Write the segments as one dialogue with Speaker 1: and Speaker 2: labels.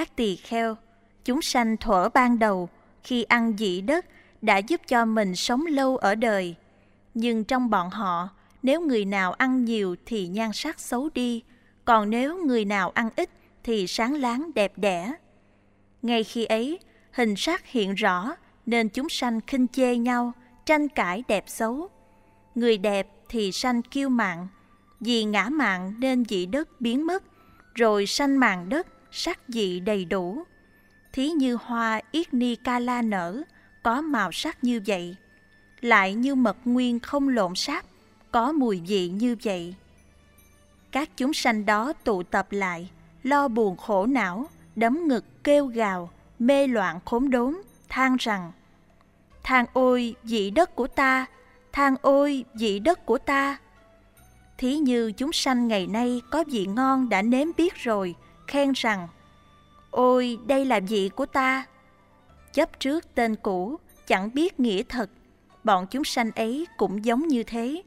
Speaker 1: Các tỳ kheo, chúng sanh thuở ban đầu khi ăn dị đất đã giúp cho mình sống lâu ở đời. Nhưng trong bọn họ, nếu người nào ăn nhiều thì nhan sắc xấu đi, còn nếu người nào ăn ít thì sáng láng đẹp đẽ. Ngay khi ấy, hình sắc hiện rõ nên chúng sanh khinh chê nhau, tranh cãi đẹp xấu. Người đẹp thì sanh kiêu mạng vì ngã mạng nên dị đất biến mất, rồi sanh màng đất, sắc dị đầy đủ. Thí như hoa yết ni ca la nở, có màu sắc như vậy. Lại như mật nguyên không lộn sắc, có mùi vị như vậy. Các chúng sanh đó tụ tập lại, lo buồn khổ não, đấm ngực kêu gào, mê loạn khốn đốn, than rằng Than ôi vị đất của ta, than ôi vị đất của ta. Thí như chúng sanh ngày nay có vị ngon đã nếm biết rồi, khen rằng Ôi đây là vị của ta. Chấp trước tên cũ, chẳng biết nghĩa thật, bọn chúng sanh ấy cũng giống như thế.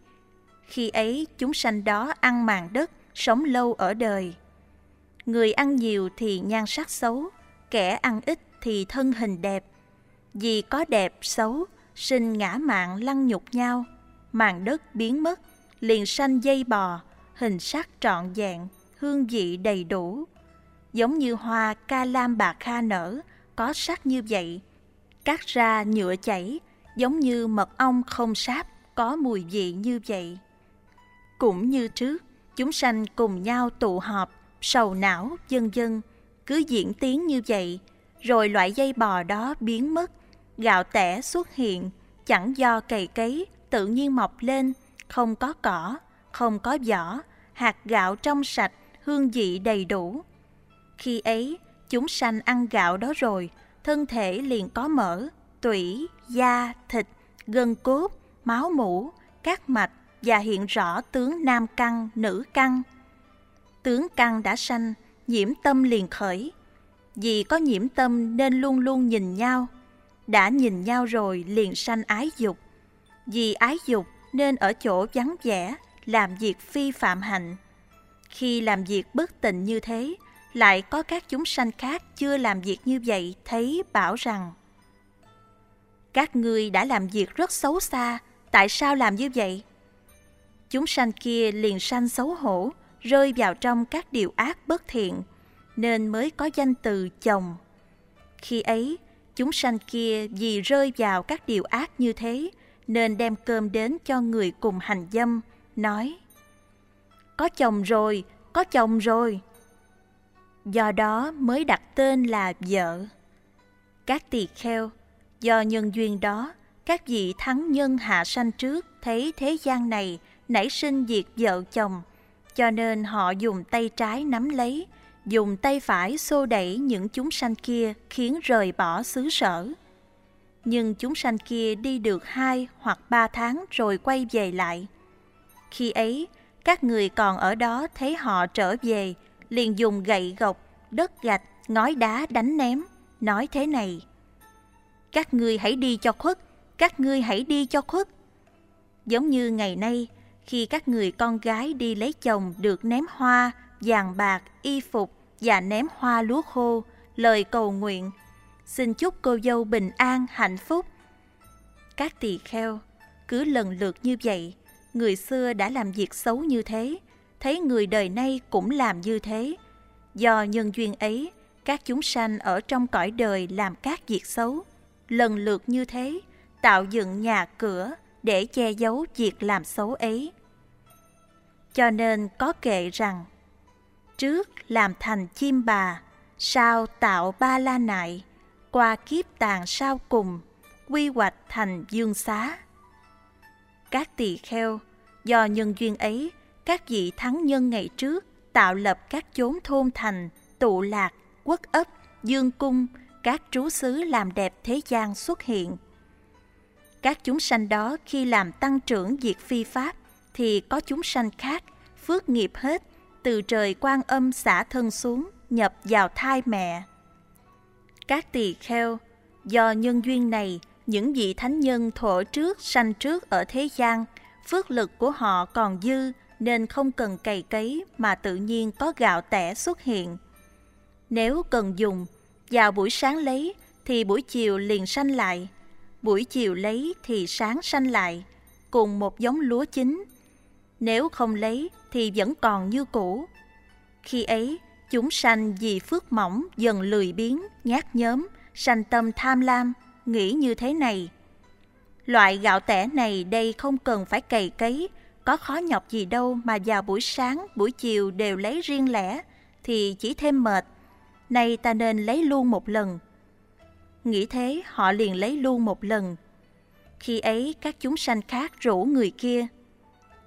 Speaker 1: Khi ấy chúng sanh đó ăn màng đất, sống lâu ở đời. Người ăn nhiều thì nhan sắc xấu, kẻ ăn ít thì thân hình đẹp. Vì có đẹp xấu, sinh ngã mạng lăng nhục nhau, màng đất biến mất, liền sanh dây bò, hình sắc trọn vẹn, hương vị đầy đủ. Giống như hoa ca lam bạc kha nở, có sắc như vậy. Cắt ra nhựa chảy, giống như mật ong không sáp, có mùi vị như vậy. Cũng như trước, chúng sanh cùng nhau tụ họp, sầu não, dân dân, cứ diễn tiến như vậy, rồi loại dây bò đó biến mất, gạo tẻ xuất hiện, chẳng do cày cấy, tự nhiên mọc lên, không có cỏ, không có vỏ, hạt gạo trong sạch, hương vị đầy đủ. Khi ấy, chúng sanh ăn gạo đó rồi, thân thể liền có mỡ, tủy, da, thịt, gân cốt, máu mủ, các mạch và hiện rõ tướng nam căn, nữ căn. Tướng căn đã sanh, nhiễm tâm liền khởi. Vì có nhiễm tâm nên luôn luôn nhìn nhau. Đã nhìn nhau rồi liền sanh ái dục. Vì ái dục nên ở chỗ vắng vẻ, làm việc phi phạm hạnh. Khi làm việc bất tịnh như thế, lại có các chúng sanh khác chưa làm việc như vậy thấy bảo rằng Các ngươi đã làm việc rất xấu xa, tại sao làm như vậy? Chúng sanh kia liền sanh xấu hổ, rơi vào trong các điều ác bất thiện, nên mới có danh từ chồng. Khi ấy, chúng sanh kia vì rơi vào các điều ác như thế, nên đem cơm đến cho người cùng hành dâm, nói Có chồng rồi, có chồng rồi. Do đó mới đặt tên là vợ. Các tỳ kheo, do nhân duyên đó, các vị thắng nhân hạ sanh trước thấy thế gian này nảy sinh việc vợ chồng, cho nên họ dùng tay trái nắm lấy, dùng tay phải xô đẩy những chúng sanh kia khiến rời bỏ xứ sở. Nhưng chúng sanh kia đi được hai hoặc ba tháng rồi quay về lại. Khi ấy, các người còn ở đó thấy họ trở về, liền dùng gậy gộc, đất gạch, ngói đá đánh ném, nói thế này. Các ngươi hãy đi cho khuất, các ngươi hãy đi cho khuất. Giống như ngày nay, khi các người con gái đi lấy chồng được ném hoa, vàng bạc, y phục và ném hoa lúa khô, lời cầu nguyện. Xin chúc cô dâu bình an, hạnh phúc. Các tỳ kheo, cứ lần lượt như vậy, người xưa đã làm việc xấu như thế, thấy người đời nay cũng làm như thế. Do nhân duyên ấy, các chúng sanh ở trong cõi đời làm các việc xấu, lần lượt như thế, tạo dựng nhà cửa, để che giấu việc làm xấu ấy. Cho nên có kệ rằng, trước làm thành chim bà, sau tạo ba la nại, qua kiếp tàn sau cùng, quy hoạch thành dương xá. Các tỳ kheo, do nhân duyên ấy, các vị thắng nhân ngày trước tạo lập các chốn thôn thành, tụ lạc, quốc ấp, dương cung, các trú xứ làm đẹp thế gian xuất hiện – các chúng sanh đó khi làm tăng trưởng diệt phi pháp thì có chúng sanh khác phước nghiệp hết từ trời quan âm xả thân xuống nhập vào thai mẹ. Các tỳ kheo, do nhân duyên này, những vị thánh nhân thổ trước sanh trước ở thế gian, phước lực của họ còn dư nên không cần cày cấy mà tự nhiên có gạo tẻ xuất hiện. Nếu cần dùng, vào buổi sáng lấy thì buổi chiều liền sanh lại, buổi chiều lấy thì sáng sanh lại, cùng một giống lúa chính. Nếu không lấy thì vẫn còn như cũ. Khi ấy, chúng sanh vì phước mỏng dần lười biếng, nhát nhóm, sanh tâm tham lam, nghĩ như thế này. Loại gạo tẻ này đây không cần phải cày cấy, có khó nhọc gì đâu mà vào buổi sáng, buổi chiều đều lấy riêng lẻ, thì chỉ thêm mệt. Nay ta nên lấy luôn một lần. Nghĩ thế họ liền lấy luôn một lần. Khi ấy các chúng sanh khác rủ người kia.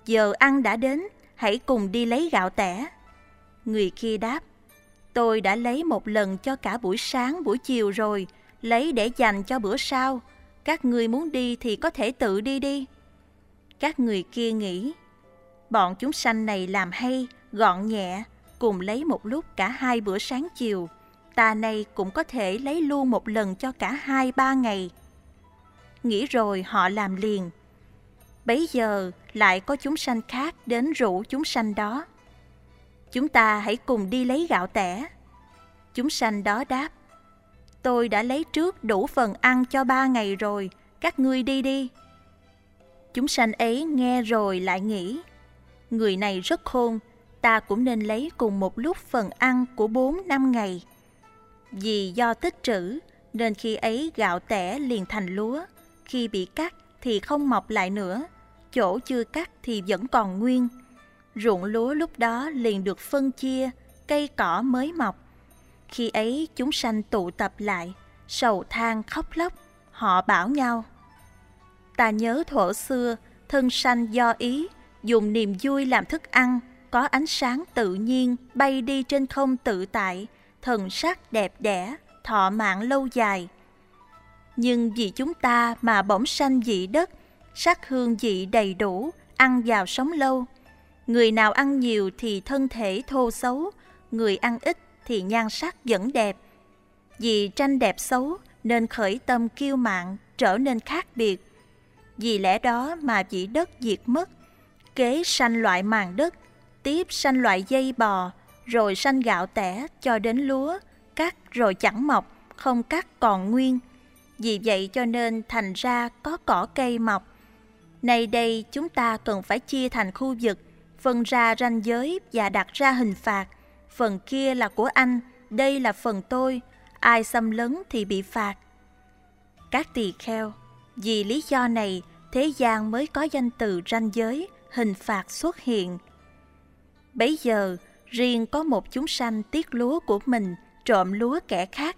Speaker 1: Giờ ăn đã đến, hãy cùng đi lấy gạo tẻ. Người kia đáp, tôi đã lấy một lần cho cả buổi sáng buổi chiều rồi, lấy để dành cho bữa sau. Các người muốn đi thì có thể tự đi đi. Các người kia nghĩ, bọn chúng sanh này làm hay, gọn nhẹ, cùng lấy một lúc cả hai bữa sáng chiều. Ta này cũng có thể lấy luôn một lần cho cả hai ba ngày. Nghĩ rồi họ làm liền. Bấy giờ lại có chúng sanh khác đến rủ chúng sanh đó. Chúng ta hãy cùng đi lấy gạo tẻ. Chúng sanh đó đáp, tôi đã lấy trước đủ phần ăn cho ba ngày rồi, các ngươi đi đi. Chúng sanh ấy nghe rồi lại nghĩ, người này rất khôn, ta cũng nên lấy cùng một lúc phần ăn của bốn năm ngày. Vì do tích trữ, nên khi ấy gạo tẻ liền thành lúa, khi bị cắt thì không mọc lại nữa, chỗ chưa cắt thì vẫn còn nguyên. Ruộng lúa lúc đó liền được phân chia, cây cỏ mới mọc. Khi ấy chúng sanh tụ tập lại, sầu than khóc lóc, họ bảo nhau. Ta nhớ thuở xưa, thân sanh do ý, dùng niềm vui làm thức ăn, có ánh sáng tự nhiên, bay đi trên không tự tại, thần sắc đẹp đẽ, thọ mạng lâu dài. Nhưng vì chúng ta mà bỗng sanh dị đất, sắc hương dị đầy đủ, ăn vào sống lâu. Người nào ăn nhiều thì thân thể thô xấu, người ăn ít thì nhan sắc vẫn đẹp. Vì tranh đẹp xấu nên khởi tâm kiêu mạn trở nên khác biệt. Vì lẽ đó mà vị đất diệt mất, kế sanh loại màng đất, tiếp sanh loại dây bò, rồi sanh gạo tẻ cho đến lúa, cắt rồi chẳng mọc, không cắt còn nguyên. Vì vậy cho nên thành ra có cỏ cây mọc. Nay đây chúng ta cần phải chia thành khu vực, phân ra ranh giới và đặt ra hình phạt. Phần kia là của anh, đây là phần tôi, ai xâm lấn thì bị phạt. Các tỳ kheo, vì lý do này, thế gian mới có danh từ ranh giới, hình phạt xuất hiện. Bấy giờ, riêng có một chúng sanh tiếc lúa của mình trộm lúa kẻ khác.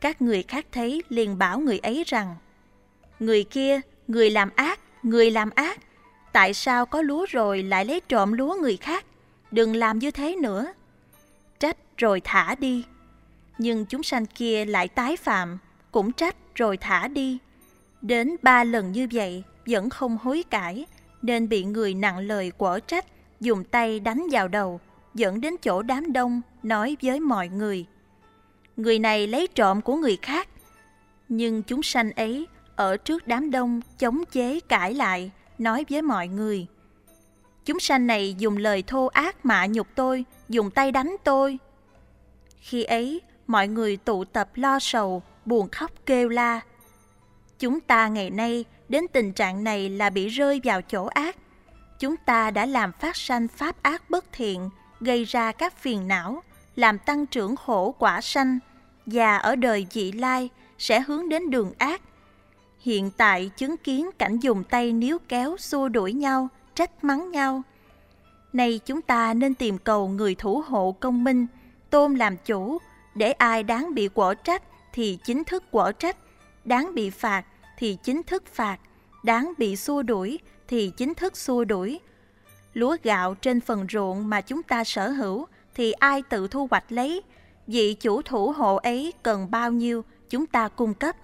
Speaker 1: Các người khác thấy liền bảo người ấy rằng, Người kia, người làm ác, người làm ác, tại sao có lúa rồi lại lấy trộm lúa người khác? Đừng làm như thế nữa. Trách rồi thả đi. Nhưng chúng sanh kia lại tái phạm, cũng trách rồi thả đi. Đến ba lần như vậy vẫn không hối cải, nên bị người nặng lời quở trách, dùng tay đánh vào đầu, dẫn đến chỗ đám đông, nói với mọi người. Người này lấy trộm của người khác. Nhưng chúng sanh ấy ở trước đám đông chống chế cãi lại, nói với mọi người. Chúng sanh này dùng lời thô ác mạ nhục tôi, dùng tay đánh tôi. Khi ấy, mọi người tụ tập lo sầu, buồn khóc kêu la. Chúng ta ngày nay đến tình trạng này là bị rơi vào chỗ ác. Chúng ta đã làm phát sanh pháp ác bất thiện, gây ra các phiền não, làm tăng trưởng khổ quả sanh, và ở đời vị lai sẽ hướng đến đường ác. Hiện tại chứng kiến cảnh dùng tay níu kéo xua đuổi nhau, trách mắng nhau. Nay chúng ta nên tìm cầu người thủ hộ công minh, tôn làm chủ, để ai đáng bị quở trách thì chính thức quở trách, đáng bị phạt thì chính thức phạt, đáng bị xua đuổi thì chính thức xua đuổi. Lúa gạo trên phần ruộng mà chúng ta sở hữu thì ai tự thu hoạch lấy, vị chủ thủ hộ ấy cần bao nhiêu chúng ta cung cấp.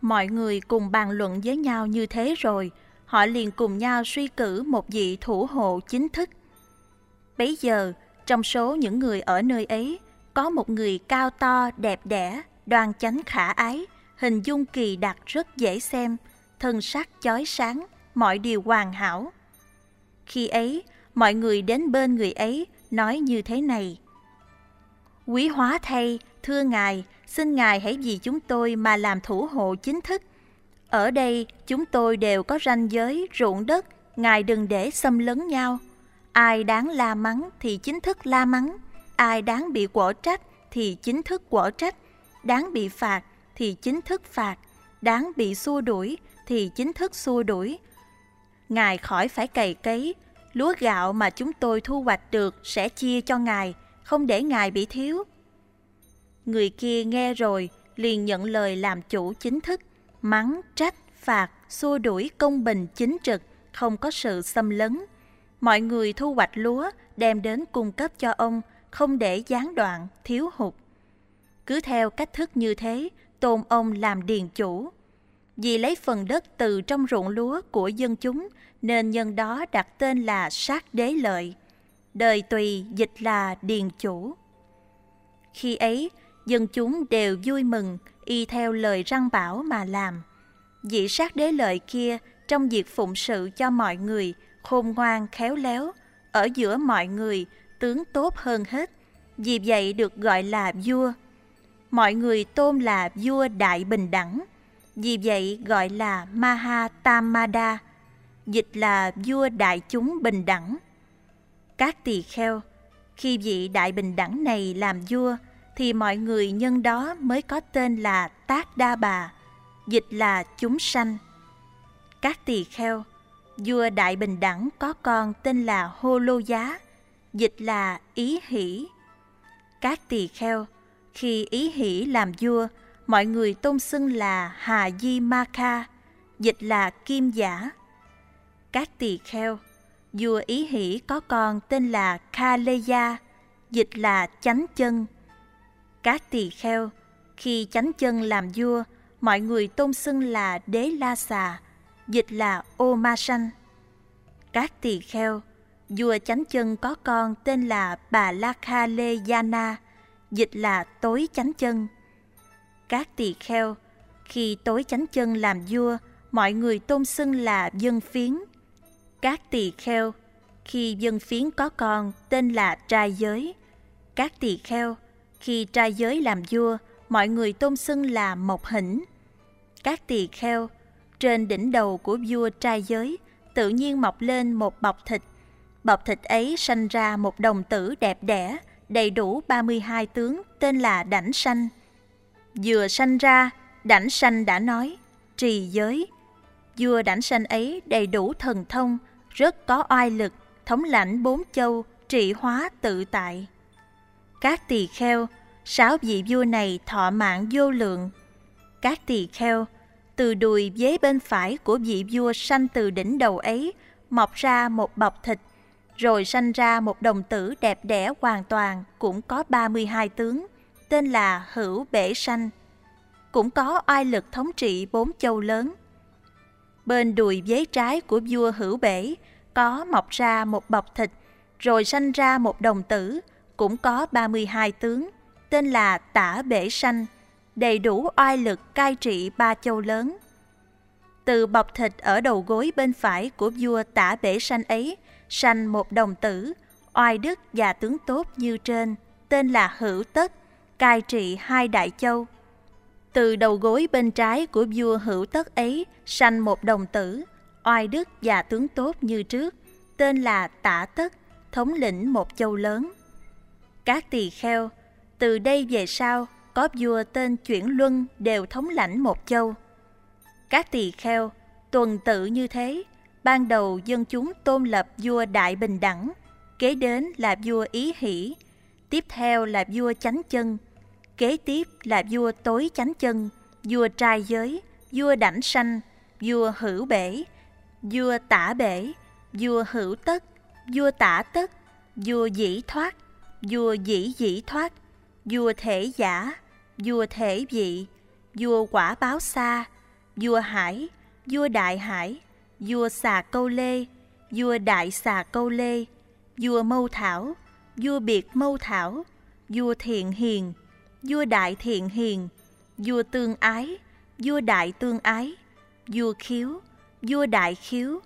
Speaker 1: Mọi người cùng bàn luận với nhau như thế rồi, họ liền cùng nhau suy cử một vị thủ hộ chính thức. Bấy giờ, trong số những người ở nơi ấy, có một người cao to, đẹp đẽ, đoan chánh khả ái, hình dung kỳ đặc rất dễ xem, thân sắc chói sáng, mọi điều hoàn hảo. Khi ấy, mọi người đến bên người ấy nói như thế này. Quý hóa thay, thưa Ngài, xin Ngài hãy vì chúng tôi mà làm thủ hộ chính thức. Ở đây, chúng tôi đều có ranh giới, ruộng đất, Ngài đừng để xâm lấn nhau. Ai đáng la mắng thì chính thức la mắng, ai đáng bị quở trách thì chính thức quở trách, đáng bị phạt thì chính thức phạt, đáng bị xua đuổi thì chính thức xua đuổi. Ngài khỏi phải cày cấy, lúa gạo mà chúng tôi thu hoạch được sẽ chia cho Ngài, không để Ngài bị thiếu. Người kia nghe rồi, liền nhận lời làm chủ chính thức, mắng, trách, phạt, xua đuổi công bình chính trực, không có sự xâm lấn. Mọi người thu hoạch lúa đem đến cung cấp cho ông, không để gián đoạn, thiếu hụt. Cứ theo cách thức như thế, tôn ông làm điền chủ. Vì lấy phần đất từ trong ruộng lúa của dân chúng, nên nhân đó đặt tên là sát đế lợi. Đời tùy dịch là điền chủ. Khi ấy, dân chúng đều vui mừng, y theo lời răng bảo mà làm. Vị sát đế lợi kia trong việc phụng sự cho mọi người, khôn ngoan khéo léo, ở giữa mọi người, tướng tốt hơn hết, vì vậy được gọi là vua. Mọi người tôn là vua đại bình đẳng, vì vậy gọi là Maha Tamada, dịch là vua đại chúng bình đẳng. Các tỳ kheo, khi vị đại bình đẳng này làm vua, thì mọi người nhân đó mới có tên là Tác Đa Bà, dịch là chúng sanh. Các tỳ kheo, vua Đại Bình Đẳng có con tên là Hô Lô Giá, dịch là Ý Hỷ. Các tỳ kheo, khi Ý Hỷ làm vua, mọi người tôn xưng là Hà Di Ma Kha, dịch là Kim Giả. Các tỳ kheo, vua Ý Hỷ có con tên là Kha Lê Gia, dịch là Chánh Chân. Các tỳ kheo, khi Chánh Chân làm vua, mọi người tôn xưng là Đế La Xà, dịch là ô ma sanh. Các tỳ kheo, vua chánh chân có con tên là bà La Kha Lê Yana, dịch là tối chánh chân. Các tỳ kheo, khi tối chánh chân làm vua, mọi người tôn xưng là dân phiến. Các tỳ kheo, khi dân phiến có con tên là trai giới. Các tỳ kheo, khi trai giới làm vua, mọi người tôn xưng là mộc hỉnh. Các tỳ kheo, trên đỉnh đầu của vua trai giới tự nhiên mọc lên một bọc thịt. Bọc thịt ấy sanh ra một đồng tử đẹp đẽ, đầy đủ 32 tướng tên là Đảnh Sanh. Vừa sanh ra, Đảnh Sanh đã nói, trì giới. Vua Đảnh Sanh ấy đầy đủ thần thông, rất có oai lực, thống lãnh bốn châu, trị hóa tự tại. Các tỳ kheo, sáu vị vua này thọ mạng vô lượng. Các tỳ kheo, từ đùi vế bên phải của vị vua sanh từ đỉnh đầu ấy mọc ra một bọc thịt, rồi sanh ra một đồng tử đẹp đẽ hoàn toàn cũng có 32 tướng, tên là Hữu Bể Sanh. Cũng có oai lực thống trị bốn châu lớn. Bên đùi giấy trái của vua Hữu Bể có mọc ra một bọc thịt, rồi sanh ra một đồng tử, cũng có 32 tướng, tên là Tả Bể Sanh đầy đủ oai lực cai trị ba châu lớn. Từ bọc thịt ở đầu gối bên phải của vua tả bể sanh ấy, sanh một đồng tử, oai đức và tướng tốt như trên, tên là Hữu Tất, cai trị hai đại châu. Từ đầu gối bên trái của vua Hữu Tất ấy, sanh một đồng tử, oai đức và tướng tốt như trước, tên là Tả Tất, thống lĩnh một châu lớn. Các tỳ kheo, từ đây về sau, có vua tên Chuyển Luân đều thống lãnh một châu. Các tỳ kheo, tuần tự như thế, ban đầu dân chúng tôn lập vua Đại Bình Đẳng, kế đến là vua Ý Hỷ, tiếp theo là vua Chánh Chân, kế tiếp là vua Tối Chánh Chân, vua Trai Giới, vua Đảnh Sanh, vua Hữu Bể, vua Tả Bể, vua Hữu Tất, vua Tả Tất, vua Dĩ Thoát, vua Dĩ Dĩ Thoát, vua Thể Giả, vua thể vị, vua quả báo xa, vua hải, vua đại hải, vua xà câu lê, vua đại xà câu lê, vua mâu thảo, vua biệt mâu thảo, vua thiện hiền, vua đại thiện hiền, vua tương ái, vua đại tương ái, vua khiếu, vua đại khiếu,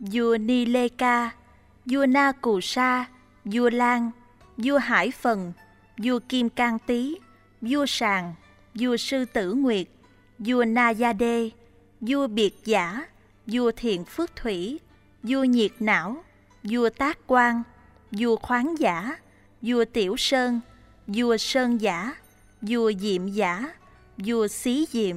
Speaker 1: vua ni lê ca, vua na cù sa, vua lan, vua hải phần, vua Kim can Tý, vua Sàng, vua Sư Tử Nguyệt, vua Na Gia Đê, vua Biệt Giả, vua Thiện Phước Thủy, vua Nhiệt Não, vua Tác Quan, vua Khoáng Giả, vua Tiểu Sơn, vua Sơn Giả, vua Diệm Giả, vua Xí Diệm.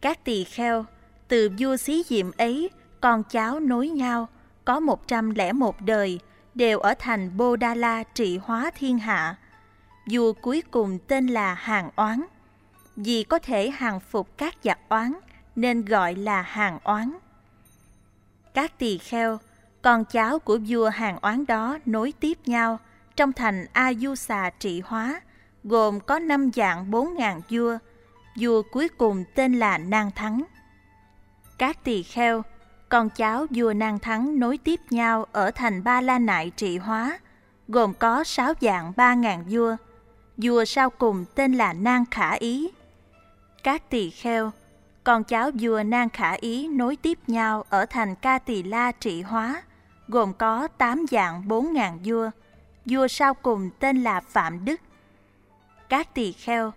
Speaker 1: Các tỳ kheo, từ vua Xí Diệm ấy, con cháu nối nhau, có 101 đời, đều ở thành Bô Đa La trị hóa thiên hạ. Vua cuối cùng tên là Hàng Oán. Vì có thể hàng phục các giặc oán, nên gọi là Hàng Oán. Các tỳ kheo, con cháu của vua Hàng Oán đó nối tiếp nhau trong thành A Du Xà trị hóa, gồm có năm dạng bốn ngàn vua. Vua cuối cùng tên là Nang Thắng. Các tỳ kheo, con cháu vua Nang Thắng nối tiếp nhau ở thành Ba La Nại trị hóa, gồm có sáu dạng ba ngàn vua. Vua sau cùng tên là Nang Khả Ý. Các tỳ kheo, con cháu vua Nang Khả Ý nối tiếp nhau ở thành Ca Tỳ La trị hóa, gồm có tám dạng bốn ngàn vua. Vua sau cùng tên là Phạm Đức. Các tỳ kheo,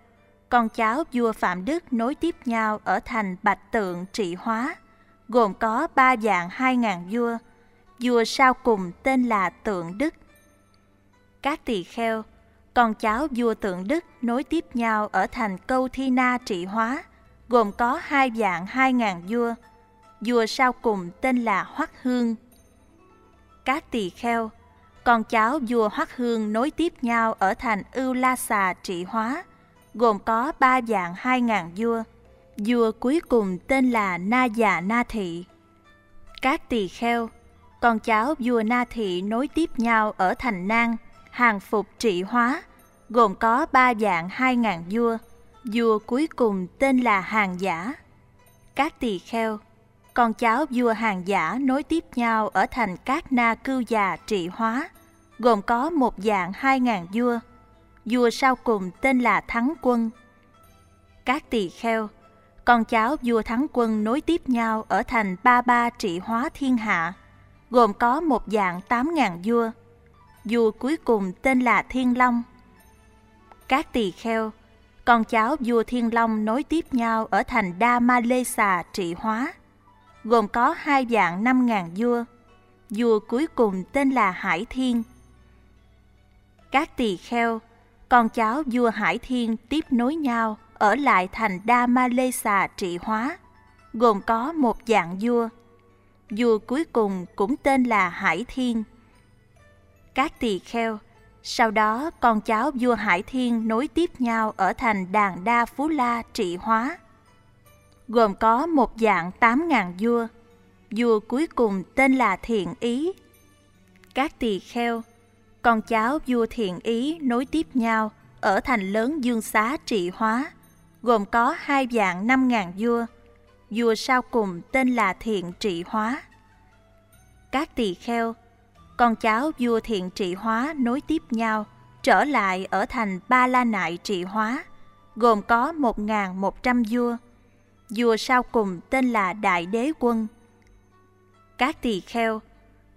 Speaker 1: con cháu vua Phạm Đức nối tiếp nhau ở thành Bạch Tượng trị hóa, gồm có ba dạng hai ngàn vua. Vua sau cùng tên là Tượng Đức. Các tỳ kheo, con cháu vua Tượng Đức nối tiếp nhau ở thành Câu Thi Na trị hóa, gồm có hai dạng hai ngàn vua. Vua sau cùng tên là Hoắc Hương. Các tỳ kheo, con cháu vua Hoắc Hương nối tiếp nhau ở thành Ưu La Xà trị hóa, gồm có ba dạng hai ngàn vua. Vua cuối cùng tên là Na Già Na Thị. Các tỳ kheo, con cháu vua Na Thị nối tiếp nhau ở thành Nang, hàng phục trị hóa, gồm có ba dạng hai ngàn vua. Vua cuối cùng tên là Hàng Giả. Các tỳ kheo, con cháu vua Hàng Giả nối tiếp nhau ở thành Cát Na Cưu Già trị hóa, gồm có một dạng hai ngàn vua. Vua sau cùng tên là Thắng Quân. Các tỳ kheo, con cháu vua Thắng Quân nối tiếp nhau ở thành Ba Ba trị hóa thiên hạ, gồm có một dạng tám ngàn vua. Vua cuối cùng tên là Thiên Long. Các tỳ kheo, con cháu vua Thiên Long nối tiếp nhau ở thành Đa Ma Lê Xà trị hóa, gồm có hai dạng năm ngàn vua. Vua cuối cùng tên là Hải Thiên. Các tỳ kheo, con cháu vua Hải Thiên tiếp nối nhau ở lại thành Đa Ma Lê Xà trị hóa, gồm có một dạng vua. Vua cuối cùng cũng tên là Hải Thiên. Các tỳ kheo, sau đó con cháu vua Hải Thiên nối tiếp nhau ở thành Đàn Đa Phú La trị hóa, gồm có một dạng tám ngàn vua. Vua cuối cùng tên là Thiện Ý. Các tỳ kheo, con cháu vua Thiện Ý nối tiếp nhau ở thành lớn Dương Xá trị hóa, gồm có hai dạng năm ngàn vua. Vua sau cùng tên là Thiện trị hóa. Các tỳ kheo, con cháu vua Thiện trị hóa nối tiếp nhau trở lại ở thành Ba La Nại trị hóa, gồm có một ngàn một trăm vua. Vua sau cùng tên là Đại Đế Quân. Các tỳ kheo,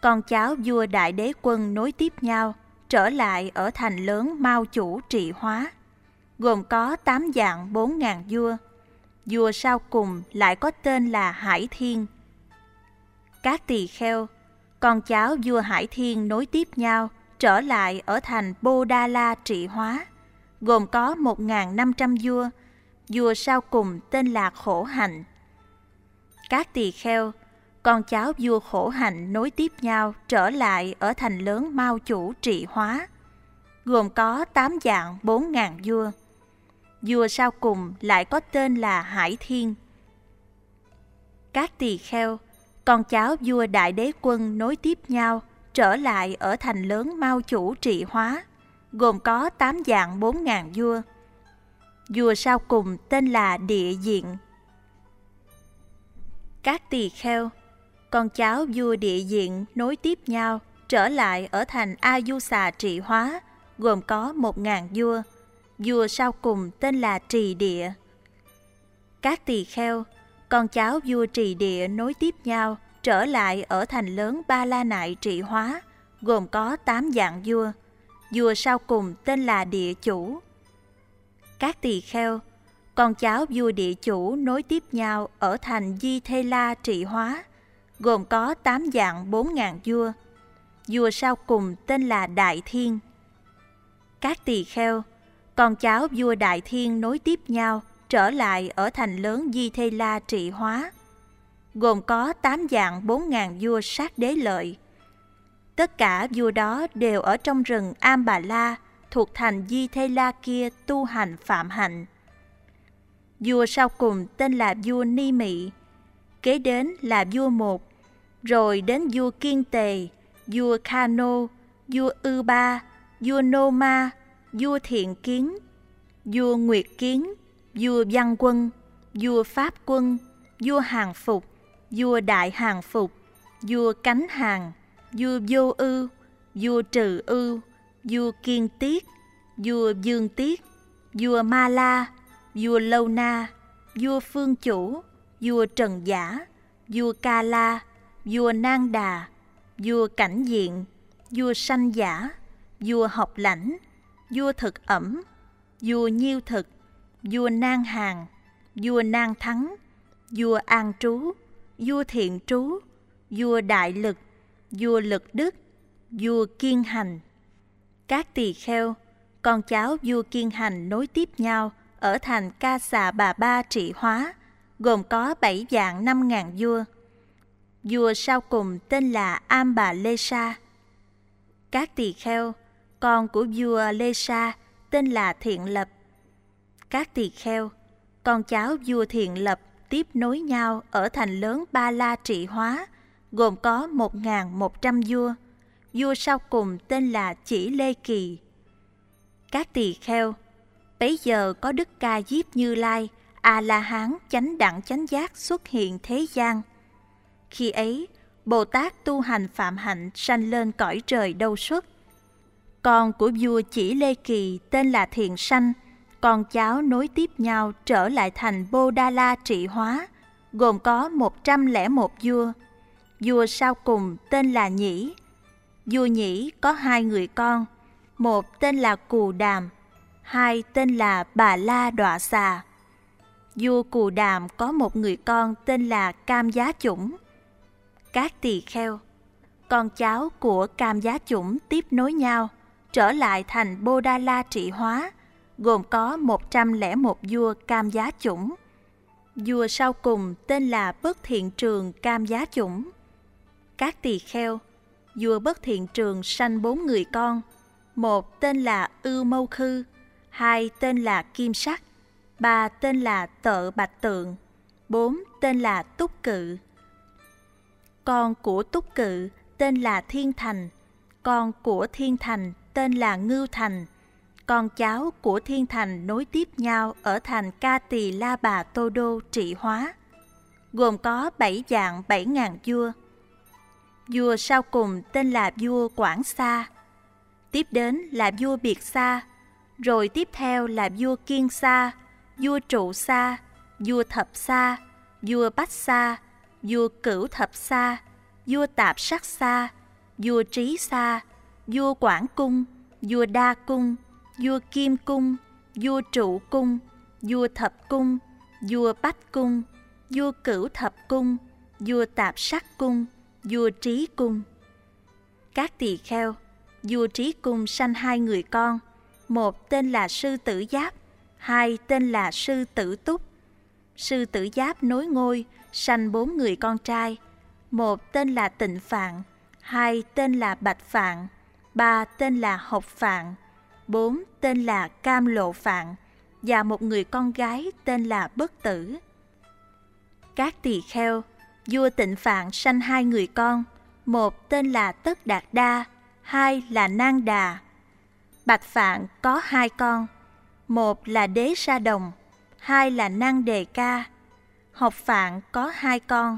Speaker 1: con cháu vua Đại Đế Quân nối tiếp nhau trở lại ở thành lớn Mao Chủ trị hóa, gồm có tám dạng bốn ngàn vua. Vua sau cùng lại có tên là Hải Thiên. Các tỳ kheo, con cháu vua Hải Thiên nối tiếp nhau trở lại ở thành Bô Đa La trị hóa, gồm có một ngàn năm trăm vua. Vua sau cùng tên là Khổ Hạnh. Các tỳ kheo, con cháu vua khổ hạnh nối tiếp nhau trở lại ở thành lớn Mao Chủ trị hóa, gồm có tám dạng bốn ngàn vua. Vua sau cùng lại có tên là Hải Thiên. Các tỳ kheo, con cháu vua Đại Đế Quân nối tiếp nhau trở lại ở thành lớn Mao Chủ trị hóa, gồm có tám dạng bốn ngàn vua. Vua sau cùng tên là Địa Diện. Các tỳ kheo, con cháu vua địa diện nối tiếp nhau trở lại ở thành A Du Xà trị hóa, gồm có một ngàn vua. Vua sau cùng tên là Trì Địa. Các tỳ kheo, con cháu vua Trì Địa nối tiếp nhau trở lại ở thành lớn Ba La Nại trị hóa, gồm có tám dạng vua. vua sau cùng tên là địa chủ. Các tỳ kheo, con cháu vua địa chủ nối tiếp nhau ở thành Di Thê La trị hóa, gồm có tám dạng bốn ngàn vua. Vua sau cùng tên là Đại Thiên. Các tỳ kheo, con cháu vua Đại Thiên nối tiếp nhau trở lại ở thành lớn Di Thê La trị hóa, gồm có tám dạng bốn ngàn vua sát đế lợi. Tất cả vua đó đều ở trong rừng Am Bà La thuộc thành Di Thê La kia tu hành phạm hạnh. Vua sau cùng tên là vua Ni Mị, kế đến là vua một, rồi đến vua Kiên Tề, vua Kano, vua Ư Ba, vua Nô Ma, vua Thiện Kiến, vua Nguyệt Kiến, vua Văn Quân, vua Pháp Quân, vua Hàng Phục, vua Đại Hàng Phục, vua Cánh Hàng, vua Vô Ư, vua Trừ Ư, vua Kiên Tiết, vua Dương Tiết, vua Ma La, vua Lâu Na, vua Phương Chủ, vua Trần Giả, vua Ca La, vua Nang Đà, vua Cảnh Diện, vua Sanh Giả, vua Học Lãnh, vua Thực Ẩm, vua Nhiêu Thực, vua Nang Hàng, vua Nang Thắng, vua An Trú, vua Thiện Trú, vua Đại Lực, vua Lực Đức, vua Kiên Hành. Các tỳ kheo, con cháu vua Kiên Hành nối tiếp nhau ở thành Ca Xà Bà Ba trị hóa, gồm có bảy dạng năm ngàn vua. Vua sau cùng tên là Am Bà Lê Sa. Các tỳ kheo, con của vua Lê Sa tên là Thiện Lập. Các tỳ kheo, con cháu vua Thiện Lập tiếp nối nhau ở thành lớn Ba La trị hóa, gồm có 1.100 vua. Vua sau cùng tên là Chỉ Lê Kỳ. Các tỳ kheo, bấy giờ có Đức Ca Diếp Như Lai, A-la-hán chánh đẳng chánh giác xuất hiện thế gian. Khi ấy, Bồ Tát tu hành phạm hạnh sanh lên cõi trời đâu xuất. Con của vua Chỉ Lê Kỳ tên là Thiện Sanh, con cháu nối tiếp nhau trở lại thành Bô Đa La trị hóa, gồm có 101 vua. Vua sau cùng tên là Nhĩ. Vua Nhĩ có hai người con, một tên là Cù Đàm, hai tên là Bà La Đọa Xà. Vua Cù Đàm có một người con tên là Cam Giá Chủng. Các tỳ kheo, con cháu của Cam Giá Chủng tiếp nối nhau, trở lại thành Bô Đa La trị hóa, gồm có 101 vua Cam Giá Chủng. Vua sau cùng tên là Bất Thiện Trường Cam Giá Chủng. Các tỳ kheo, vua Bất Thiện Trường sanh bốn người con, một tên là Ư Mâu Khư, hai tên là Kim Sắc, ba tên là Tợ Bạch Tượng, bốn tên là Túc Cự. Con của Túc Cự tên là Thiên Thành, con của Thiên Thành tên là Ngưu Thành, con cháu của Thiên Thành nối tiếp nhau ở thành Ca Tỳ La Bà Tô Đô trị hóa, gồm có bảy dạng bảy ngàn vua. Vua sau cùng tên là vua Quảng Sa, tiếp đến là vua Biệt Sa, rồi tiếp theo là vua Kiên Sa, vua Trụ Sa, vua Thập Sa, vua Bách Sa, vua Cửu Thập Sa, vua Tạp Sắc Sa, vua Trí Sa, vua Quảng Cung, vua Đa Cung, vua Kim Cung, vua Trụ Cung, vua Thập Cung, vua Bách Cung, vua Cửu Thập Cung, vua Tạp Sắc Cung, vua Trí Cung. Các tỳ kheo, vua Trí Cung sanh hai người con, một tên là Sư Tử Giáp, hai tên là Sư Tử Túc. Sư Tử Giáp nối ngôi, sanh bốn người con trai, một tên là Tịnh Phạn, hai tên là Bạch Phạn, ba tên là Học Phạn, bốn tên là Cam Lộ Phạn và một người con gái tên là Bất Tử. Các tỳ kheo, vua Tịnh Phạn sanh hai người con, một tên là Tất Đạt Đa, hai là Nang Đà. Bạch Phạn có hai con, một là Đế Sa Đồng, hai là nang Đề Ca. Học Phạn có hai con,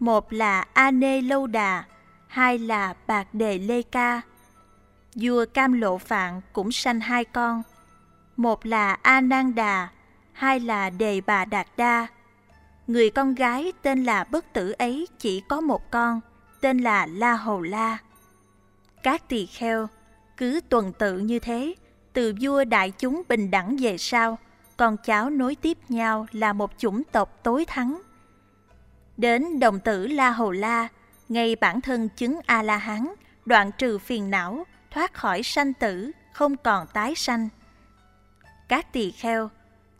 Speaker 1: một là A Nê Lâu Đà, hai là Bạc Đề Lê Ca. Vua Cam Lộ Phạn cũng sanh hai con, một là A Nan Đà, hai là Đề Bà Đạt Đa. Người con gái tên là Bất Tử ấy chỉ có một con, tên là La Hầu La. Các tỳ kheo, Cứ tuần tự như thế, từ vua đại chúng bình đẳng về sau, con cháu nối tiếp nhau là một chủng tộc tối thắng. Đến đồng tử La Hầu La, ngay bản thân chứng A-la-hán, đoạn trừ phiền não, thoát khỏi sanh tử, không còn tái sanh. Các tỳ kheo,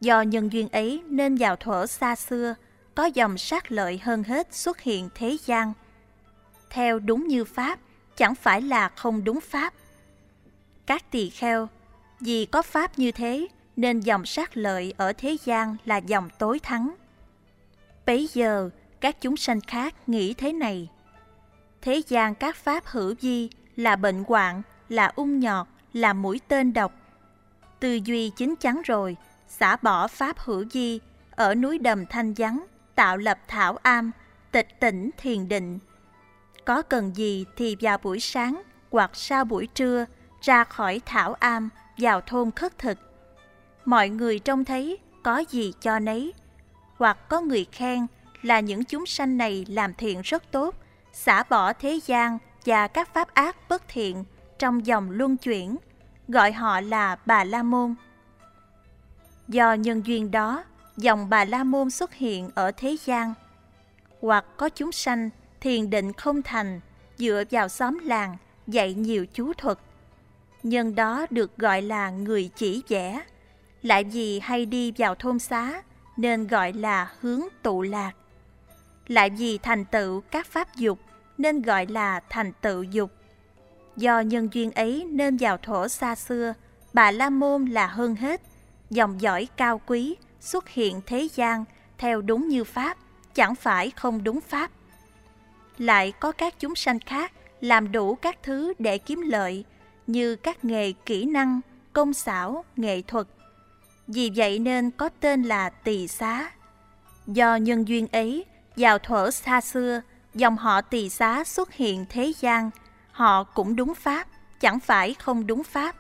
Speaker 1: do nhân duyên ấy nên vào thuở xa xưa, có dòng sát lợi hơn hết xuất hiện thế gian. Theo đúng như Pháp, chẳng phải là không đúng Pháp. Các tỳ kheo, vì có Pháp như thế, nên dòng sát lợi ở thế gian là dòng tối thắng. Bấy giờ, các chúng sanh khác nghĩ thế này. Thế gian các Pháp hữu di là bệnh hoạn, là ung nhọt, là mũi tên độc. Tư duy chính chắn rồi, xả bỏ Pháp hữu di, ở núi đầm thanh vắng, tạo lập thảo am, tịch tỉnh thiền định. Có cần gì thì vào buổi sáng hoặc sau buổi trưa ra khỏi thảo am vào thôn khất thực. Mọi người trông thấy có gì cho nấy, hoặc có người khen là những chúng sanh này làm thiện rất tốt, xả bỏ thế gian và các pháp ác bất thiện trong dòng luân chuyển, gọi họ là Bà La Môn. Do nhân duyên đó, dòng Bà La Môn xuất hiện ở thế gian. Hoặc có chúng sanh thiền định không thành, dựa vào xóm làng, dạy nhiều chú thuật. Nhân đó được gọi là người chỉ vẽ, lại vì hay đi vào thôn xá nên gọi là hướng tụ lạc. Lại vì thành tựu các pháp dục nên gọi là thành tựu dục. Do nhân duyên ấy nên vào thổ xa xưa, bà La Môn là hơn hết, dòng dõi cao quý, xuất hiện thế gian theo đúng như Pháp, chẳng phải không đúng Pháp. Lại có các chúng sanh khác làm đủ các thứ để kiếm lợi, như các nghề kỹ năng, công xảo, nghệ thuật. Vì vậy nên có tên là tỳ xá. Do nhân duyên ấy, vào thuở xa xưa, dòng họ tỳ xá xuất hiện thế gian, họ cũng đúng pháp, chẳng phải không đúng pháp.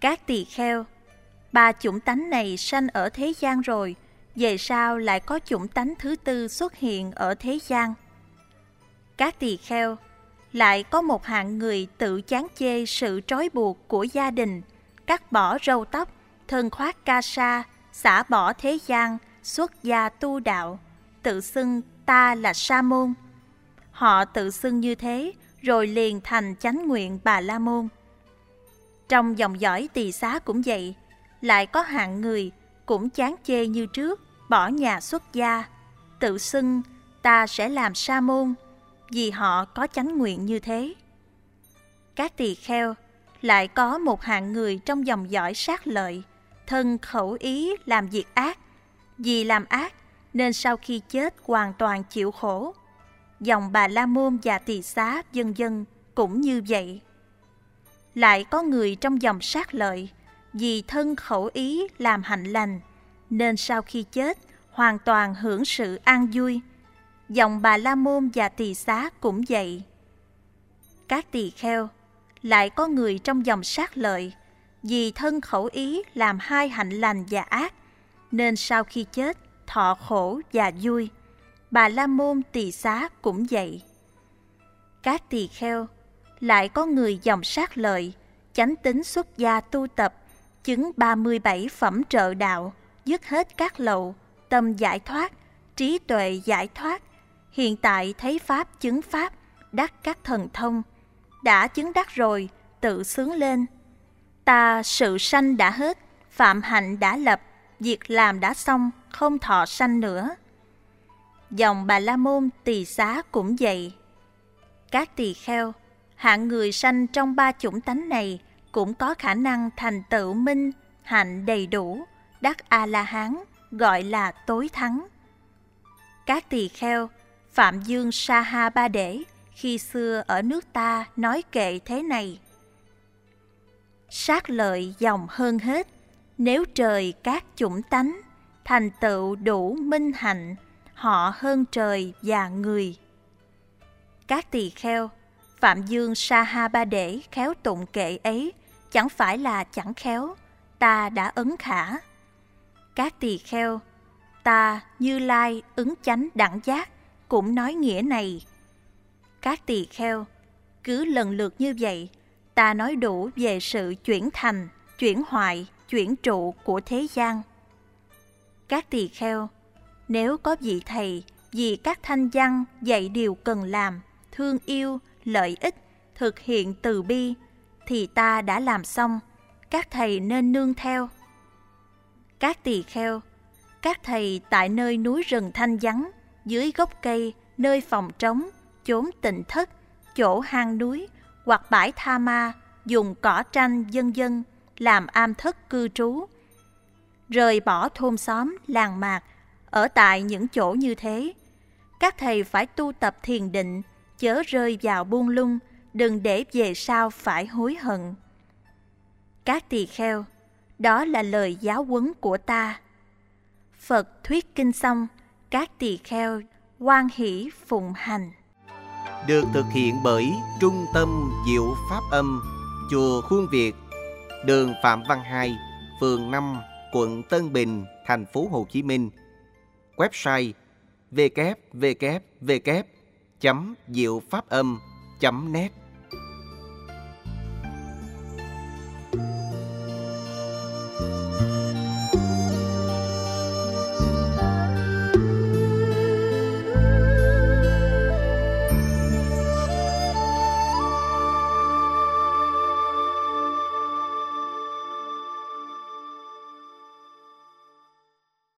Speaker 1: Các tỳ kheo, ba chủng tánh này sanh ở thế gian rồi, về sau lại có chủng tánh thứ tư xuất hiện ở thế gian. Các tỳ kheo, lại có một hạng người tự chán chê sự trói buộc của gia đình, cắt bỏ râu tóc, thân khoác ca sa, xả bỏ thế gian, xuất gia tu đạo, tự xưng ta là sa môn. Họ tự xưng như thế, rồi liền thành chánh nguyện bà la môn. Trong dòng dõi tỳ xá cũng vậy, lại có hạng người cũng chán chê như trước, bỏ nhà xuất gia, tự xưng ta sẽ làm sa môn, vì họ có chánh nguyện như thế. Các tỳ kheo lại có một hạng người trong dòng dõi sát lợi, thân khẩu ý làm việc ác, vì làm ác nên sau khi chết hoàn toàn chịu khổ. Dòng bà La Môn và Tỳ Xá dân dân cũng như vậy. Lại có người trong dòng sát lợi, vì thân khẩu ý làm hạnh lành, nên sau khi chết hoàn toàn hưởng sự an vui. Dòng bà La Môn và Tỳ Xá cũng vậy. Các tỳ kheo, lại có người trong dòng sát lợi, vì thân khẩu ý làm hai hạnh lành và ác, nên sau khi chết thọ khổ và vui. Bà La Môn tỳ xá cũng vậy. Các tỳ kheo, lại có người dòng sát lợi, chánh tính xuất gia tu tập, chứng 37 phẩm trợ đạo, dứt hết các lậu, tâm giải thoát, trí tuệ giải thoát, hiện tại thấy Pháp chứng Pháp, đắc các thần thông. Đã chứng đắc rồi, tự sướng lên. Ta sự sanh đã hết, phạm hạnh đã lập, việc làm đã xong, không thọ sanh nữa. Dòng bà La Môn tỳ xá cũng vậy. Các tỳ kheo, hạng người sanh trong ba chủng tánh này cũng có khả năng thành tựu minh, hạnh đầy đủ, đắc A-la-hán, gọi là tối thắng. Các tỳ kheo, Phạm Dương Sa Ha Ba Đễ, khi xưa ở nước ta nói kệ thế này. Sát lợi dòng hơn hết, nếu trời các chủng tánh, thành tựu đủ minh hạnh, họ hơn trời và người. Các tỳ kheo, Phạm Dương Sa Ha Ba Để khéo tụng kệ ấy, chẳng phải là chẳng khéo, ta đã ấn khả. Các tỳ kheo, ta như lai ứng chánh đẳng giác, cũng nói nghĩa này. Các tỳ kheo, cứ lần lượt như vậy, ta nói đủ về sự chuyển thành, chuyển hoại, chuyển trụ của thế gian. Các tỳ kheo, nếu có vị thầy vì các thanh văn dạy điều cần làm, thương yêu, lợi ích, thực hiện từ bi, thì ta đã làm xong, các thầy nên nương theo. Các tỳ kheo, các thầy tại nơi núi rừng thanh vắng, dưới gốc cây, nơi phòng trống, chốn tịnh thất, chỗ hang núi hoặc bãi tha ma, dùng cỏ tranh dân dân làm am thất cư trú. Rời bỏ thôn xóm, làng mạc, ở tại những chỗ như thế. Các thầy phải tu tập thiền định, chớ rơi vào buông lung, đừng để về sau phải hối hận. Các tỳ kheo, đó là lời giáo huấn của ta. Phật thuyết kinh xong, các tỳ kheo quan hỷ phụng hành.
Speaker 2: Được thực hiện bởi Trung tâm Diệu Pháp Âm, Chùa Khuôn Việt, đường Phạm Văn Hai, phường 5, quận Tân Bình, thành phố Hồ Chí Minh. Website www.diệu pháp âm.net